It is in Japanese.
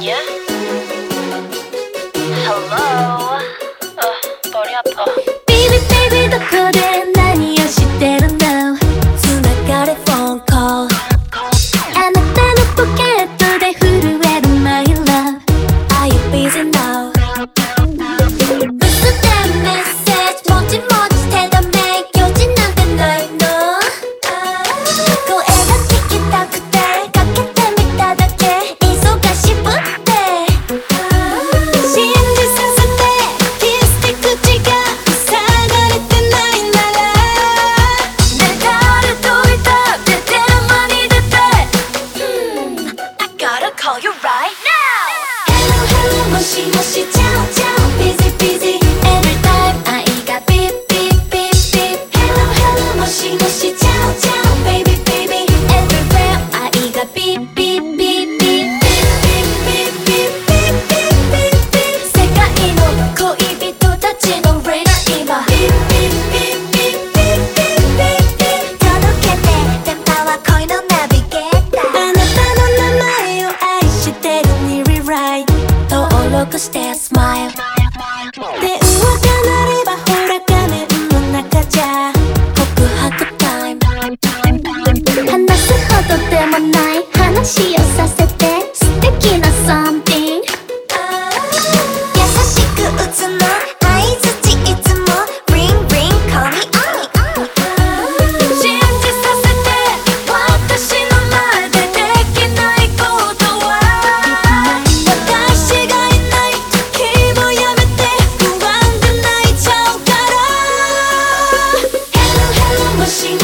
아니야? Hello. 어, 머리 아파. Baby, baby, 더 거대. くしてスマイル電話が鳴ればほら画面の中じゃ。告白タイム。話すほどでもない話よ。machine.